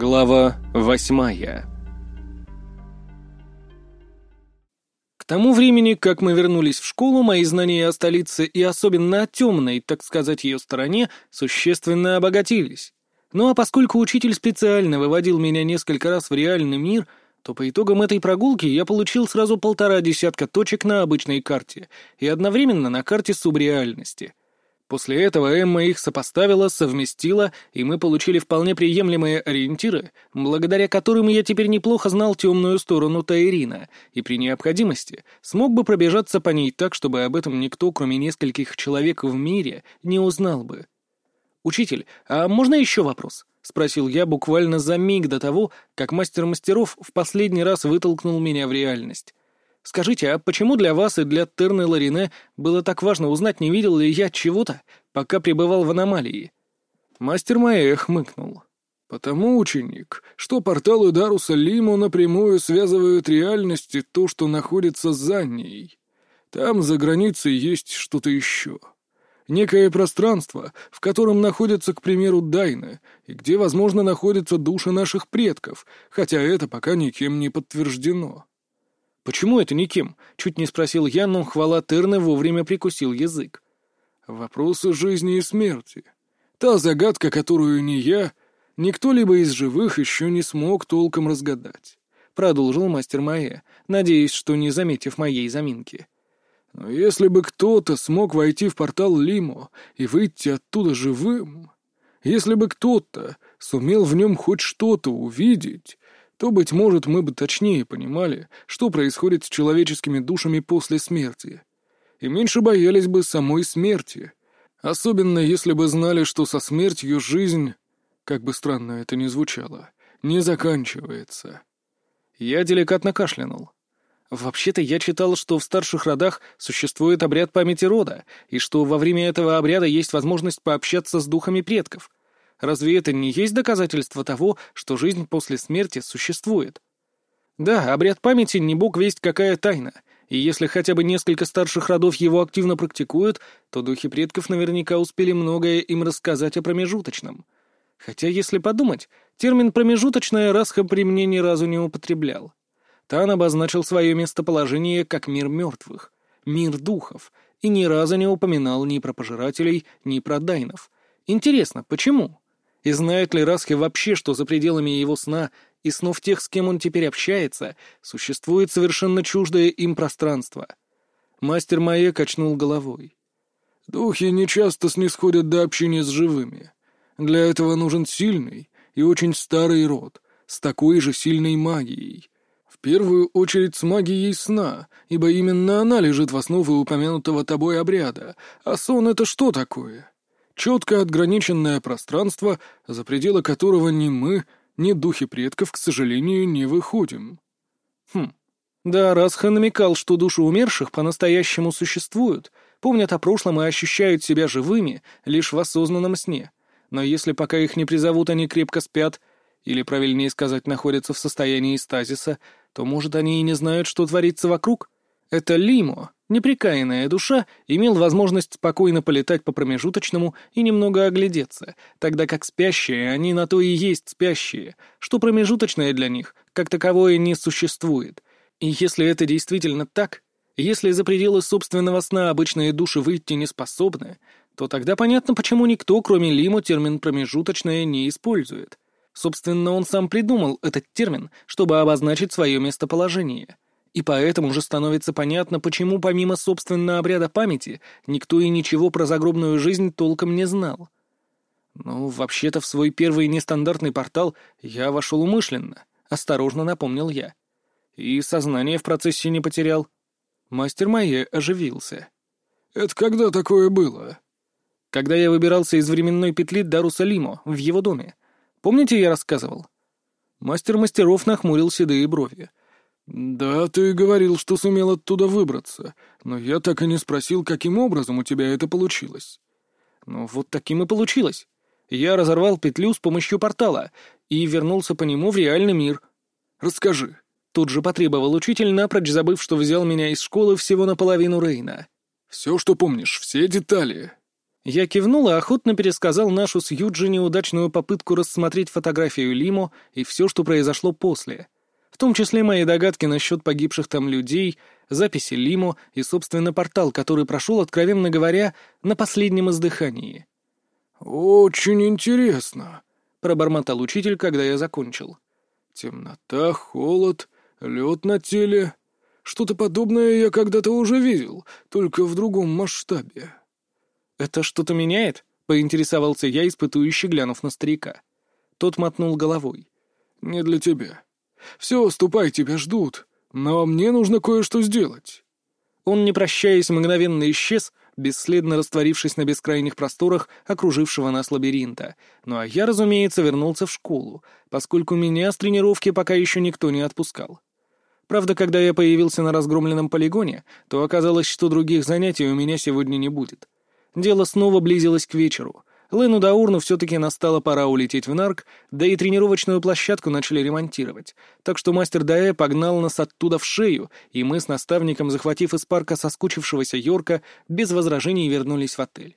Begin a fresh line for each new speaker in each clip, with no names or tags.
Глава восьмая К тому времени, как мы вернулись в школу, мои знания о столице и особенно о темной, так сказать, ее стороне, существенно обогатились. Ну а поскольку учитель специально выводил меня несколько раз в реальный мир, то по итогам этой прогулки я получил сразу полтора десятка точек на обычной карте и одновременно на карте субреальности — После этого Эмма их сопоставила, совместила, и мы получили вполне приемлемые ориентиры, благодаря которым я теперь неплохо знал темную сторону Таирина, и при необходимости смог бы пробежаться по ней так, чтобы об этом никто, кроме нескольких человек в мире, не узнал бы. «Учитель, а можно еще вопрос?» — спросил я буквально за миг до того, как мастер мастеров в последний раз вытолкнул меня в реальность. Скажите, а почему для вас и для Терны Ларине было так важно узнать, не видел ли я чего-то, пока пребывал в аномалии?» Мастер Маэ хмыкнул. «Потому, ученик, что порталы Даруса Лиму напрямую связывают реальности то, что находится за ней. Там, за границей, есть что-то еще. Некое пространство, в котором находятся, к примеру, Дайны, и где, возможно, находятся души наших предков, хотя это пока никем не подтверждено. «Почему это никем?» — чуть не спросил я, но хвала Терны вовремя прикусил язык. «Вопросы жизни и смерти. Та загадка, которую ни я, ни кто-либо из живых еще не смог толком разгадать», — продолжил мастер Майя, надеясь, что не заметив моей заминки. «Но если бы кто-то смог войти в портал Лимо и выйти оттуда живым, если бы кто-то сумел в нем хоть что-то увидеть, то, быть может, мы бы точнее понимали, что происходит с человеческими душами после смерти. И меньше боялись бы самой смерти. Особенно если бы знали, что со смертью жизнь, как бы странно это ни звучало, не заканчивается. Я деликатно кашлянул. Вообще-то я читал, что в старших родах существует обряд памяти рода, и что во время этого обряда есть возможность пообщаться с духами предков — Разве это не есть доказательство того, что жизнь после смерти существует? Да, обряд памяти не бог весть какая тайна, и если хотя бы несколько старших родов его активно практикуют, то духи предков наверняка успели многое им рассказать о промежуточном. Хотя, если подумать, термин «промежуточная» Расха при мне ни разу не употреблял. Тан обозначил свое местоположение как мир мертвых, мир духов, и ни разу не упоминал ни про пожирателей, ни про дайнов. Интересно, почему? И знает ли Расхи вообще, что за пределами его сна и снов тех, с кем он теперь общается, существует совершенно чуждое им пространство? Мастер Майе качнул головой. «Духи нечасто снисходят до общения с живыми. Для этого нужен сильный и очень старый род, с такой же сильной магией. В первую очередь с магией сна, ибо именно она лежит в основе упомянутого тобой обряда. А сон — это что такое? Четко отграниченное пространство, за пределы которого ни мы, ни духи предков, к сожалению, не выходим. Хм. Да, Расха намекал, что души умерших по-настоящему существуют, помнят о прошлом и ощущают себя живыми лишь в осознанном сне. Но если пока их не призовут, они крепко спят, или, правильнее сказать, находятся в состоянии стазиса, то, может, они и не знают, что творится вокруг? Это Лимо, Неприкаянная душа имел возможность спокойно полетать по промежуточному и немного оглядеться, тогда как спящие они на то и есть спящие, что промежуточное для них, как таковое, не существует. И если это действительно так, если за пределы собственного сна обычные души выйти не способны, то тогда понятно, почему никто, кроме Лиму, термин «промежуточное» не использует. Собственно, он сам придумал этот термин, чтобы обозначить свое местоположение — и поэтому же становится понятно, почему помимо собственного обряда памяти никто и ничего про загробную жизнь толком не знал. Ну, вообще-то в свой первый нестандартный портал я вошел умышленно, осторожно напомнил я. И сознание в процессе не потерял. Мастер Майе оживился. «Это когда такое было?» «Когда я выбирался из временной петли Даруса Лимо в его доме. Помните, я рассказывал?» Мастер мастеров нахмурил седые брови. «Да, ты говорил, что сумел оттуда выбраться, но я так и не спросил, каким образом у тебя это получилось». «Ну, вот таким и получилось. Я разорвал петлю с помощью портала и вернулся по нему в реальный мир». «Расскажи». Тут же потребовал учитель, напрочь забыв, что взял меня из школы всего наполовину Рейна. «Все, что помнишь, все детали». Я кивнул и охотно пересказал нашу с Юджи неудачную попытку рассмотреть фотографию Лимо и все, что произошло после. В том числе мои догадки насчет погибших там людей, записи Лимо и, собственно, портал, который прошел, откровенно говоря, на последнем издыхании.
«Очень интересно», —
пробормотал учитель, когда я закончил.
«Темнота, холод, лед на теле. Что-то подобное я когда-то уже видел, только в другом масштабе».
«Это что-то меняет?» — поинтересовался я, испытующе глянув на старика. Тот мотнул головой.
«Не для тебя. Все, ступай, тебя ждут. Но мне нужно кое-что сделать».
Он, не прощаясь, мгновенно исчез, бесследно растворившись на бескрайних просторах окружившего нас лабиринта. Ну а я, разумеется, вернулся в школу, поскольку меня с тренировки пока еще никто не отпускал. Правда, когда я появился на разгромленном полигоне, то оказалось, что других занятий у меня сегодня не будет. Дело снова близилось к вечеру. Лену Даурну все-таки настала пора улететь в Нарк, да и тренировочную площадку начали ремонтировать. Так что мастер Даэ погнал нас оттуда в шею, и мы с наставником, захватив из парка соскучившегося Йорка, без возражений вернулись в отель.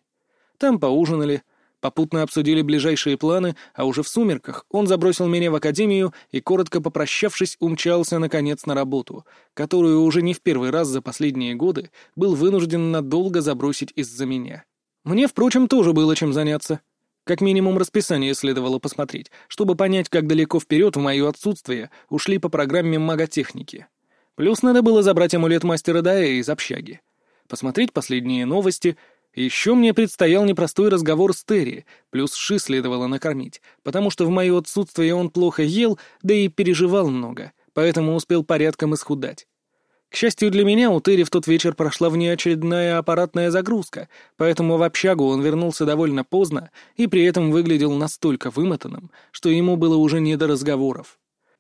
Там поужинали, попутно обсудили ближайшие планы, а уже в сумерках он забросил меня в академию и, коротко попрощавшись, умчался, наконец, на работу, которую уже не в первый раз за последние годы был вынужден надолго забросить из-за меня. Мне, впрочем, тоже было чем заняться. Как минимум расписание следовало посмотреть, чтобы понять, как далеко вперед в мое отсутствие ушли по программе маготехники. Плюс надо было забрать амулет мастера Дая из общаги. Посмотреть последние новости. Еще мне предстоял непростой разговор с Терри, плюс Ши следовало накормить, потому что в мое отсутствие он плохо ел, да и переживал много, поэтому успел порядком исхудать. К счастью для меня, у Терри в тот вечер прошла внеочередная аппаратная загрузка, поэтому в общагу он вернулся довольно поздно и при этом выглядел настолько вымотанным, что ему было уже не до разговоров.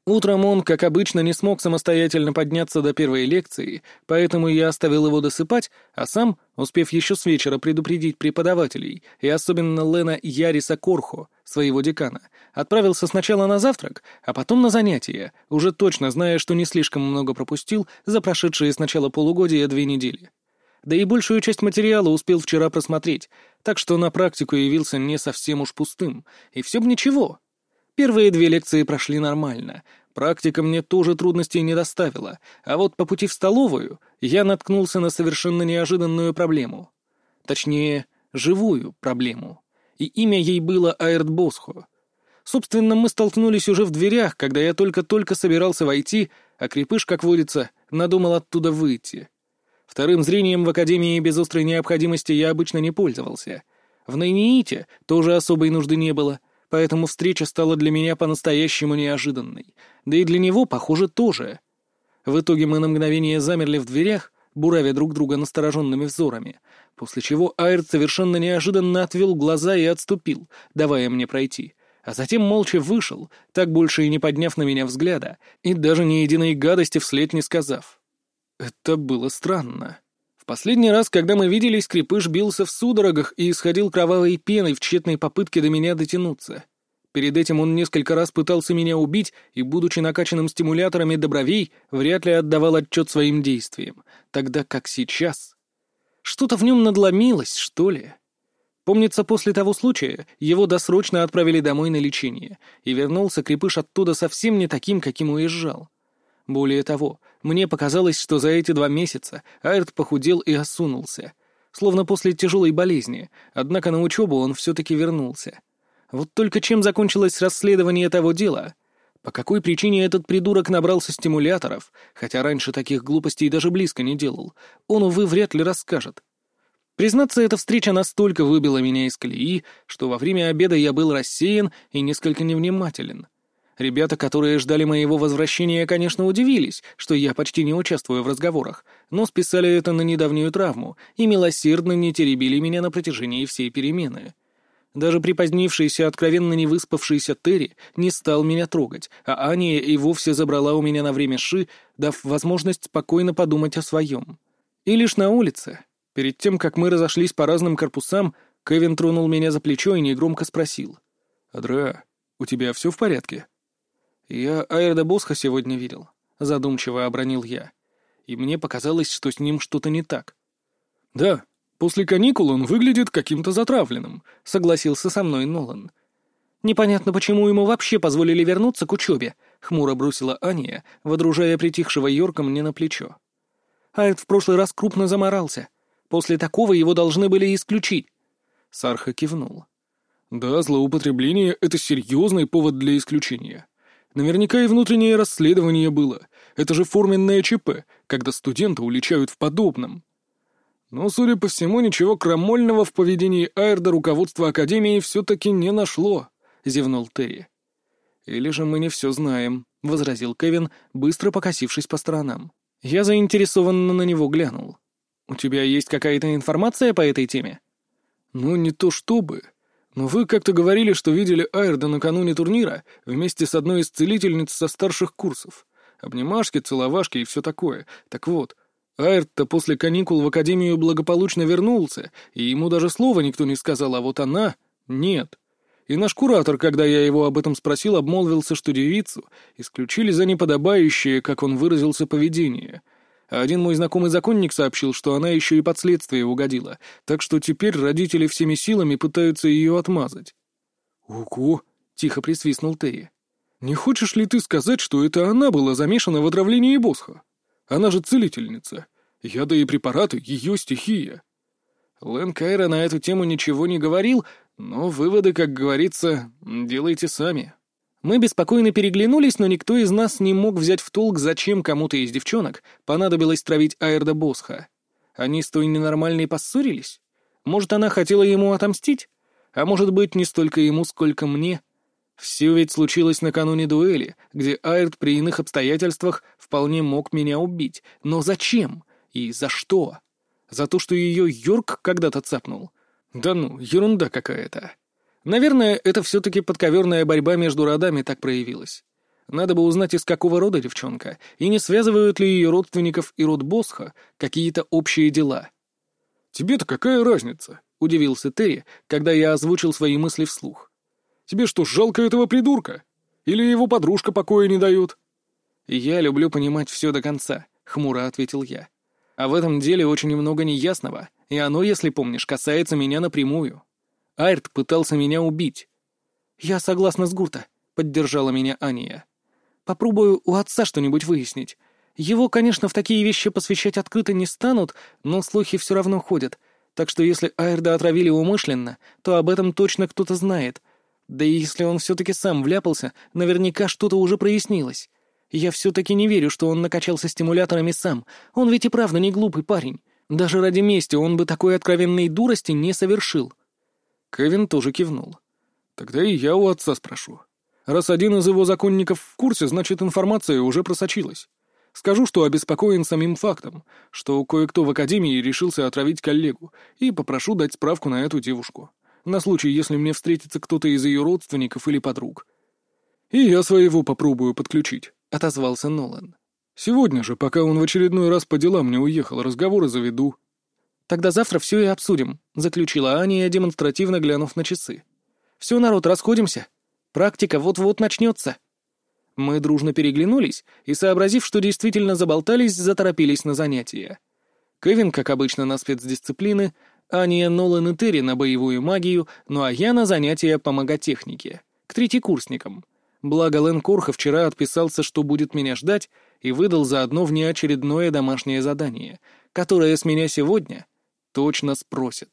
Утром он, как обычно, не смог самостоятельно подняться до первой лекции, поэтому я оставил его досыпать, а сам, успев еще с вечера предупредить преподавателей, и особенно Лена Яриса Корхо, своего декана, отправился сначала на завтрак, а потом на занятия, уже точно зная, что не слишком много пропустил за прошедшие с начала полугодия две недели. Да и большую часть материала успел вчера просмотреть, так что на практику явился не совсем уж пустым, и все бы ничего — Первые две лекции прошли нормально. Практика мне тоже трудностей не доставила, а вот по пути в столовую я наткнулся на совершенно неожиданную проблему. Точнее, живую проблему. И имя ей было Аэрт Босхо. Собственно, мы столкнулись уже в дверях, когда я только-только собирался войти, а крепыш, как водится, надумал оттуда выйти. Вторым зрением в Академии без острой необходимости я обычно не пользовался. В Найниите тоже особой нужды не было — поэтому встреча стала для меня по-настоящему неожиданной. Да и для него, похоже, тоже. В итоге мы на мгновение замерли в дверях, буравя друг друга настороженными взорами, после чего Айрт совершенно неожиданно отвел глаза и отступил, давая мне пройти, а затем молча вышел, так больше и не подняв на меня взгляда, и даже ни единой гадости вслед не сказав. Это было странно. В последний раз, когда мы виделись, крепыш бился в судорогах и исходил кровавой пеной в тщетной попытке до меня дотянуться. Перед этим он несколько раз пытался меня убить и, будучи накачанным стимуляторами добровей, вряд ли отдавал отчет своим действиям, тогда как сейчас. Что-то в нем надломилось, что ли? Помнится, после того случая его досрочно отправили домой на лечение, и вернулся крепыш оттуда совсем не таким, каким уезжал. Более того, мне показалось, что за эти два месяца Айрт похудел и осунулся, словно после тяжелой болезни, однако на учебу он все-таки вернулся. Вот только чем закончилось расследование того дела? По какой причине этот придурок набрался стимуляторов, хотя раньше таких глупостей даже близко не делал, он, увы, вряд ли расскажет. Признаться, эта встреча настолько выбила меня из колеи, что во время обеда я был рассеян и несколько невнимателен. Ребята, которые ждали моего возвращения, конечно, удивились, что я почти не участвую в разговорах, но списали это на недавнюю травму и милосердно не теребили меня на протяжении всей перемены. Даже припозднившийся, откровенно не выспавшийся Терри не стал меня трогать, а Аня и вовсе забрала у меня на время Ши, дав возможность спокойно подумать о своем. И лишь на улице, перед тем, как мы разошлись по разным корпусам, Кевин тронул меня за плечо и негромко спросил. «Адра, у тебя все в порядке?» «Я Айрда Босха сегодня видел», — задумчиво обронил я. И мне показалось, что с ним что-то не так. «Да,
После каникул он выглядит каким-то затравленным», — согласился со мной Нолан.
«Непонятно, почему ему вообще позволили вернуться к учебе», — хмуро бросила Аня, водружая притихшего Йорка мне на плечо. «Айд в прошлый раз крупно заморался. После такого его должны были исключить».
Сарха кивнул. «Да, злоупотребление — это серьезный повод для исключения. Наверняка и внутреннее расследование было. Это же форменное ЧП, когда студента уличают в подобном. Но, судя по всему, ничего крамольного в поведении Айрда руководство Академии все-таки не нашло», — зевнул Терри. «Или же мы не все знаем», — возразил Кевин, быстро покосившись по сторонам. Я заинтересованно на него глянул. «У тебя есть какая-то информация по этой теме?» «Ну, не то чтобы. Но вы как-то говорили, что видели Айрда накануне турнира вместе с одной из целительниц со старших курсов. Обнимашки, целовашки и все такое. Так вот, Айрд-то после каникул в Академию благополучно вернулся, и ему даже слова никто не сказал, а вот она — нет. И наш куратор, когда я его об этом спросил, обмолвился, что девицу исключили за неподобающее, как он выразился, поведение. Один мой знакомый законник сообщил, что она еще и под следствие угодила, так что теперь родители всеми силами пытаются ее отмазать. «Ого!» — тихо присвистнул Терри. «Не хочешь ли ты сказать, что это она была замешана в отравлении Босха? Она же целительница. Яды и препараты — ее стихия». Лэн Кайра на эту тему ничего не говорил, но выводы, как говорится, делайте сами. Мы беспокойно переглянулись, но никто из нас не мог взять в толк, зачем кому-то из девчонок понадобилось травить Айрда Босха. Они с той ненормальной поссорились? Может, она хотела ему отомстить? А может быть, не столько ему, сколько мне? Все ведь случилось накануне дуэли, где Айрд при иных обстоятельствах вполне мог меня убить. Но зачем? И за что? За то, что ее Йорк когда-то цапнул? Да ну, ерунда какая-то. Наверное, это все-таки подковерная борьба между родами так проявилась. Надо бы узнать, из какого рода девчонка, и не связывают ли ее родственников и род Босха какие-то общие дела. «Тебе-то какая разница?» — удивился Терри, когда я озвучил свои мысли вслух. «Тебе что, жалко этого придурка? Или его подружка покоя не дает?» «Я люблю понимать все до конца», — хмуро ответил я. «А в этом деле очень много неясного, и оно, если помнишь, касается меня напрямую». Айрт пытался меня убить. «Я согласна с Гурта», — поддержала меня Ания. «Попробую у отца что-нибудь выяснить. Его, конечно, в такие вещи посвящать открыто не станут, но слухи все равно ходят. Так что если Айрда отравили умышленно, то об этом точно кто-то знает. Да и если он все-таки сам вляпался, наверняка что-то уже прояснилось. Я все-таки не верю, что он накачался стимуляторами сам. Он ведь и правда не глупый парень. Даже ради мести он бы такой откровенной дурости не совершил. Кевин тоже кивнул. «Тогда и я у отца спрошу. Раз один из его законников в курсе, значит, информация уже просочилась. Скажу, что обеспокоен самим фактом, что кое-кто в академии решился отравить коллегу, и попрошу дать справку на эту девушку, на случай, если мне встретится кто-то из ее родственников или подруг. И я своего попробую подключить», — отозвался Нолан. «Сегодня же, пока он в очередной раз по делам не уехал, разговоры заведу». «Тогда завтра все и обсудим», — заключила Аня, демонстративно глянув на часы. «Все, народ, расходимся. Практика вот-вот начнется». Мы дружно переглянулись и, сообразив, что действительно заболтались, заторопились на занятия. Кевин, как обычно, на спецдисциплины, Аня, Нолан и Терри на боевую магию, ну а я на занятия по маготехнике, к третьекурсникам. Благо Лэн Корха вчера отписался, что будет меня ждать, и выдал заодно внеочередное домашнее задание, которое с меня сегодня точно спросят.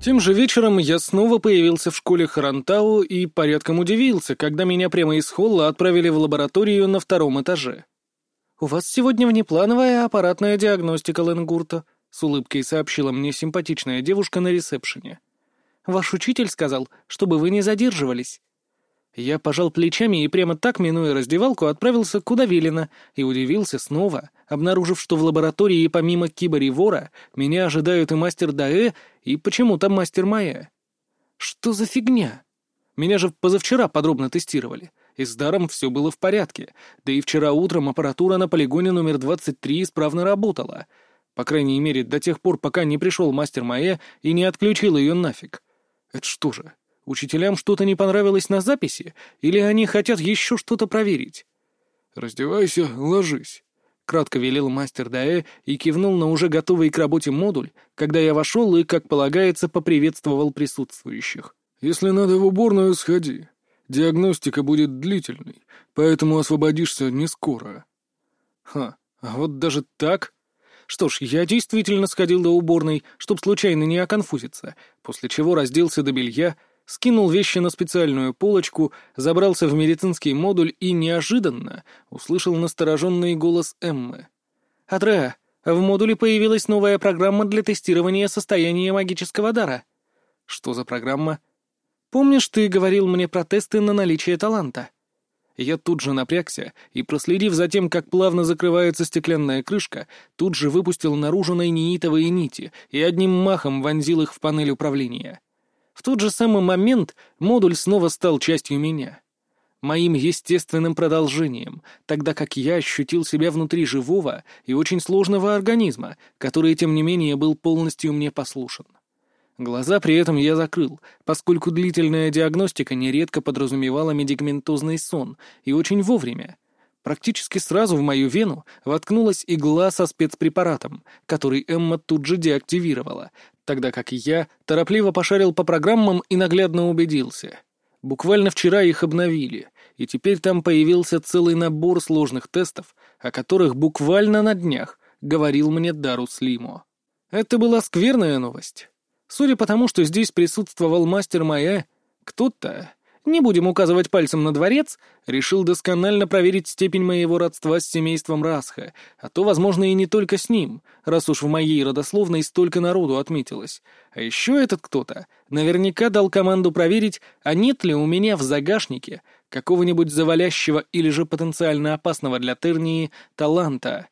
Тем же вечером я снова появился в школе Харантау и порядком удивился, когда меня прямо из холла отправили в лабораторию на втором этаже. «У вас сегодня внеплановая аппаратная диагностика Ленгурта», — с улыбкой сообщила мне симпатичная девушка на ресепшене. «Ваш учитель сказал, чтобы вы не задерживались». Я пожал плечами и прямо так, минуя раздевалку, отправился куда велено и удивился снова, обнаружив, что в лаборатории помимо Кибори Вора меня ожидают и мастер Даэ, и почему-то мастер Майя. Что за фигня? Меня же позавчера подробно тестировали, и с даром все было в порядке, да и вчера утром аппаратура на полигоне номер 23 исправно работала, по крайней мере, до тех пор, пока не пришел мастер Майя и не отключил ее нафиг. Это что же, Учителям что-то не понравилось на записи, или они хотят еще что-то проверить? «Раздевайся, ложись».
кратко велел мастер Даэ и кивнул на уже готовый к работе модуль, когда я вошел и, как полагается, поприветствовал присутствующих.
«Если надо в уборную, сходи. Диагностика будет длительной, поэтому освободишься не скоро».
«Ха, а вот даже так?» Что ж, я действительно сходил до уборной, чтоб случайно не оконфузиться, после чего разделся до белья, скинул вещи на специальную полочку, забрался в медицинский модуль и неожиданно услышал настороженный голос Эммы. «Адреа, в модуле появилась новая программа для тестирования состояния магического дара». «Что за программа?» «Помнишь, ты говорил мне про тесты на наличие таланта?» Я тут же напрягся и, проследив за тем, как плавно закрывается стеклянная крышка, тут же выпустил наружу найнеитовые нити и одним махом вонзил их в панель управления. В тот же самый момент модуль снова стал частью меня. Моим естественным продолжением, тогда как я ощутил себя внутри живого и очень сложного организма, который, тем не менее, был полностью мне послушен. Глаза при этом я закрыл, поскольку длительная диагностика нередко подразумевала медикаментозный сон, и очень вовремя. Практически сразу в мою вену воткнулась игла со спецпрепаратом, который Эмма тут же деактивировала, тогда как я торопливо пошарил по программам и наглядно убедился. Буквально вчера их обновили, и теперь там появился целый набор сложных тестов, о которых буквально на днях говорил мне Дарус Лимо. Это была скверная новость. Судя по тому, что здесь присутствовал мастер Майя, кто-то, не будем указывать пальцем на дворец, решил досконально проверить степень моего родства с семейством Расха, а то, возможно, и не только с ним, раз уж в моей родословной столько народу отметилось. А еще этот кто-то наверняка дал команду проверить, а нет ли у меня в загашнике какого-нибудь завалящего или же потенциально опасного для Тернии таланта.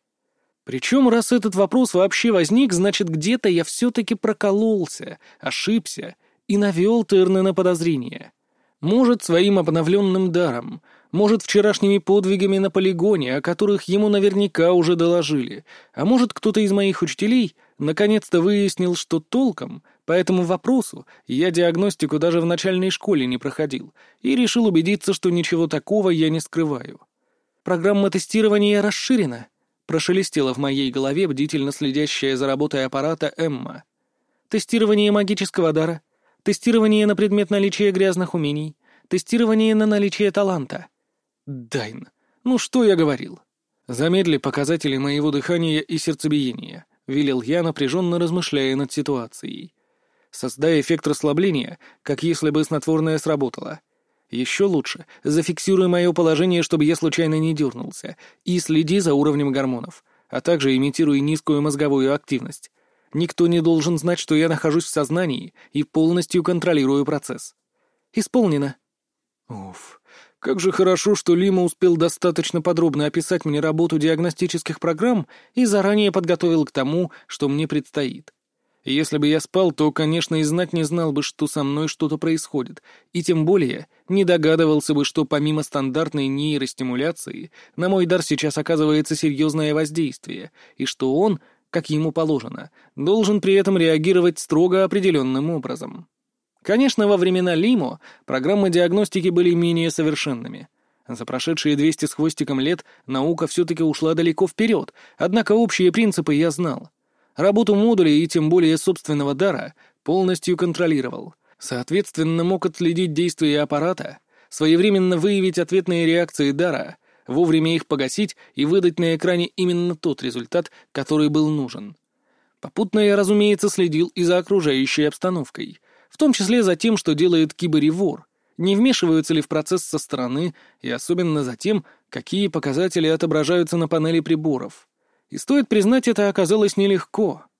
Причем, раз этот вопрос вообще возник, значит, где-то я все-таки прокололся, ошибся и навел Терны на подозрение. Может, своим обновленным даром, может, вчерашними подвигами на полигоне, о которых ему наверняка уже доложили, а может, кто-то из моих учителей наконец-то выяснил, что толком по этому вопросу я диагностику даже в начальной школе не проходил и решил убедиться, что ничего такого я не скрываю. Программа тестирования расширена, прошелестела в моей голове бдительно следящая за работой аппарата Эмма. Тестирование магического дара — Тестирование на предмет наличия грязных умений. Тестирование на наличие таланта. Дайн. Ну что я говорил? Замедли показатели моего дыхания и сердцебиения, велел я, напряженно размышляя над ситуацией. Создай эффект расслабления, как если бы снотворное сработало. Еще лучше, зафиксируй мое положение, чтобы я случайно не дернулся, и следи за уровнем гормонов, а также имитируй низкую мозговую активность. Никто не должен знать, что я нахожусь в сознании и полностью контролирую процесс. Исполнено. Уф, как же хорошо, что Лима успел достаточно подробно описать мне работу диагностических программ и заранее подготовил к тому, что мне предстоит. Если бы я спал, то, конечно, и знать не знал бы, что со мной что-то происходит, и тем более не догадывался бы, что помимо стандартной нейростимуляции на мой дар сейчас оказывается серьезное воздействие, и что он — как ему положено, должен при этом реагировать строго определенным образом. Конечно, во времена Лимо программы диагностики были менее совершенными. За прошедшие 200 с хвостиком лет наука все-таки ушла далеко вперед, однако общие принципы я знал. Работу модуля и тем более собственного дара полностью контролировал. Соответственно, мог отследить действия аппарата, своевременно выявить ответные реакции дара, вовремя их погасить и выдать на экране именно тот результат, который был нужен. Попутно я, разумеется, следил и за окружающей обстановкой, в том числе за тем, что делает киборевор, не вмешиваются ли в процесс со стороны, и особенно за тем, какие показатели отображаются на панели приборов. И стоит признать, это оказалось нелегко —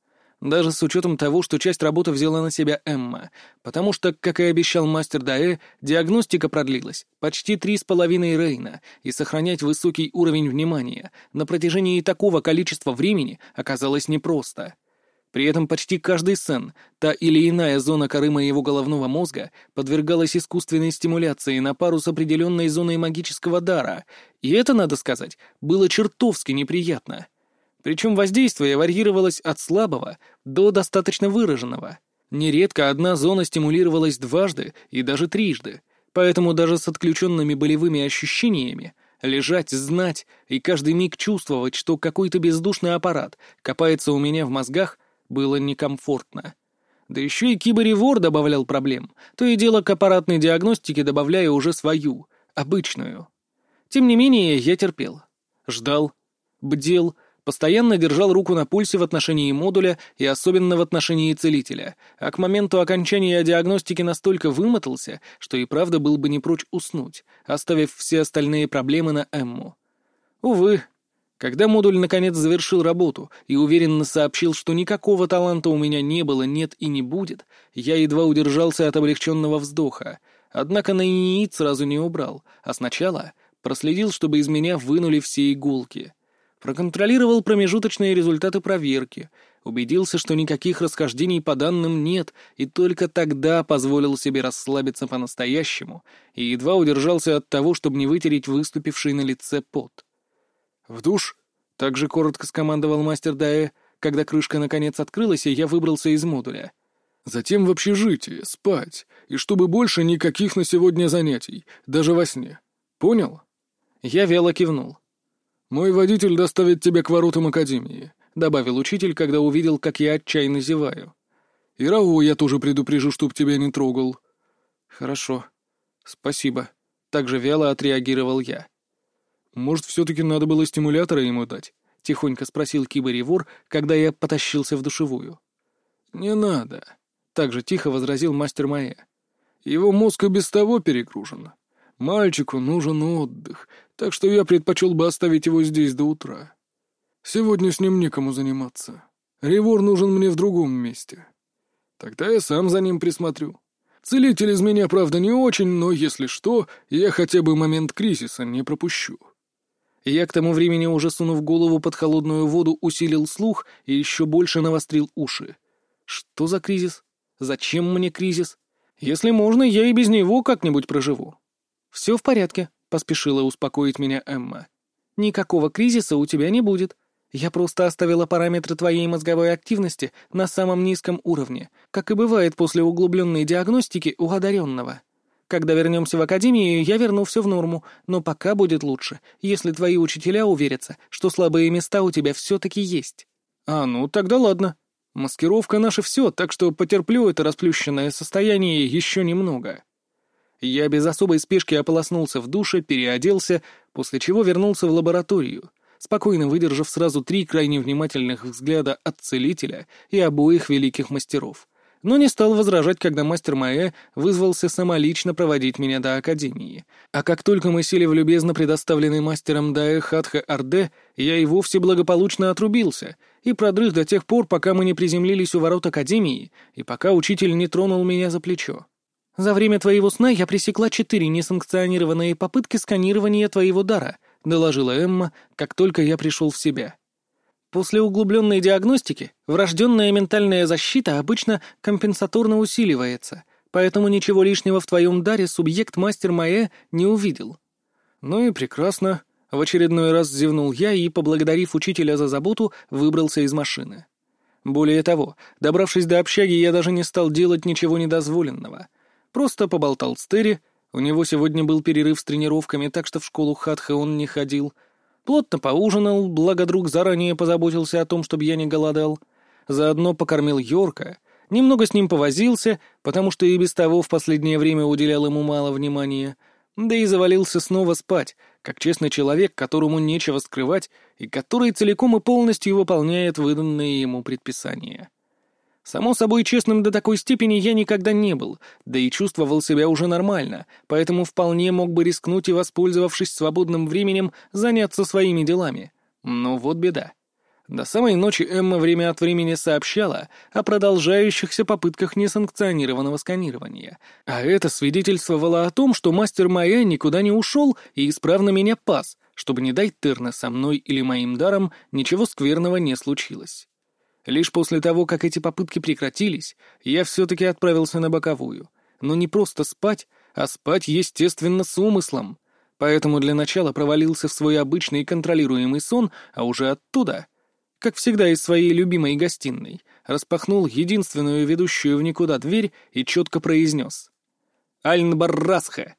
даже с учетом того, что часть работы взяла на себя Эмма, потому что, как и обещал мастер Даэ, диагностика продлилась. Почти три с половиной Рейна, и сохранять высокий уровень внимания на протяжении такого количества времени оказалось непросто. При этом почти каждый сцен, та или иная зона коры моего головного мозга подвергалась искусственной стимуляции на пару с определенной зоной магического дара, и это, надо сказать, было чертовски неприятно — причем воздействие варьировалось от слабого до достаточно выраженного. Нередко одна зона стимулировалась дважды и даже трижды, поэтому даже с отключенными болевыми ощущениями Лежать, знать и каждый миг чувствовать, что какой-то бездушный аппарат копается у меня в мозгах, было некомфортно. Да еще и киборевор добавлял проблем. То и дело к аппаратной диагностике добавляя уже свою, обычную. Тем не менее, я терпел. Ждал, бдел, постоянно держал руку на пульсе в отношении модуля и особенно в отношении целителя, а к моменту окончания диагностики настолько вымотался, что и правда был бы не прочь уснуть, оставив все остальные проблемы на Эмму. Увы, когда модуль наконец завершил работу и уверенно сообщил, что никакого таланта у меня не было, нет и не будет, я едва удержался от облегченного вздоха, однако на ИНИИТ сразу не убрал, а сначала проследил, чтобы из меня вынули все иголки — проконтролировал промежуточные результаты проверки, убедился, что никаких расхождений по данным нет, и только тогда позволил себе расслабиться по-настоящему и едва удержался от того, чтобы не вытереть выступивший на лице пот. «В душ!» — также коротко скомандовал мастер Дае, когда крышка наконец открылась, и я выбрался из модуля. «Затем в общежитие, спать, и чтобы больше никаких на сегодня занятий, даже во сне. Понял?» Я вяло кивнул. «Мой водитель доставит тебя к воротам Академии», — добавил учитель, когда увидел, как я отчаянно зеваю. «И Раву я тоже предупрежу, чтоб тебя не трогал». «Хорошо. Спасибо». Так же вяло отреагировал я. «Может, все-таки надо было стимулятора ему дать?» — тихонько спросил Кибори-вор, когда я потащился в душевую. «Не надо», — так же тихо возразил мастер Майя. «Его мозг и без того перегружен. Мальчику нужен отдых, так что я предпочел бы оставить его здесь до утра. Сегодня с ним некому заниматься. Ревор нужен мне в другом месте. Тогда я сам за ним присмотрю. Целитель из меня, правда, не очень, но если что, я хотя бы момент кризиса не пропущу. Я к тому времени, уже сунув голову под холодную воду, усилил слух и еще больше навострил уши. Что за кризис? Зачем мне кризис? Если можно, я и без него как-нибудь проживу. Все в порядке, поспешила успокоить меня Эмма. «Никакого кризиса у тебя не будет. Я просто оставила параметры твоей мозговой активности на самом низком уровне, как и бывает после углубленной диагностики у одаренного. Когда вернемся в академию, я верну все в норму, но пока будет лучше, если твои учителя уверятся, что слабые места у тебя все-таки есть». «А, ну тогда ладно. Маскировка наша все, так что потерплю это расплющенное состояние еще немного». Я без особой спешки ополоснулся в душе, переоделся, после чего вернулся в лабораторию, спокойно выдержав сразу три крайне внимательных взгляда от целителя и обоих великих мастеров. Но не стал возражать, когда мастер Маэ вызвался самолично проводить меня до Академии. А как только мы сели в любезно предоставленный мастером Даэ Хатха Арде, я и вовсе благополучно отрубился и продрых до тех пор, пока мы не приземлились у ворот Академии и пока учитель не тронул меня за плечо. За время твоего сна я пресекла четыре несанкционированные попытки сканирования твоего дара», — доложила Эмма, как только я пришел в себя. После углубленной диагностики врожденная ментальная защита обычно компенсаторно усиливается, поэтому ничего лишнего в твоем даре субъект мастер Маэ не увидел. Ну и прекрасно. В очередной раз зевнул я и, поблагодарив учителя за заботу, выбрался из машины. Более того, добравшись до общаги, я даже не стал делать ничего недозволенного — Просто поболтал с Терри, у него сегодня был перерыв с тренировками, так что в школу Хатха он не ходил. Плотно поужинал, благо друг заранее позаботился о том, чтобы я не голодал. Заодно покормил Йорка, немного с ним повозился, потому что и без того в последнее время уделял ему мало внимания, да и завалился снова спать, как честный человек, которому нечего скрывать и который целиком и полностью выполняет выданные ему предписания. Само собой, честным до такой степени я никогда не был, да и чувствовал себя уже нормально, поэтому вполне мог бы рискнуть и, воспользовавшись свободным временем, заняться своими делами. Но вот беда. До самой ночи Эмма время от времени сообщала о продолжающихся попытках несанкционированного сканирования, а это свидетельствовало о том, что мастер Майя никуда не ушел и исправно меня пас, чтобы не дать Терна со мной или моим даром ничего скверного не случилось. Лишь после того, как эти попытки прекратились, я все-таки отправился на боковую. Но не просто спать, а спать, естественно, с умыслом. Поэтому для начала провалился в свой обычный контролируемый сон, а уже оттуда, как всегда из своей любимой гостиной, распахнул единственную ведущую в никуда дверь и четко произнес. «Альн Баррасха,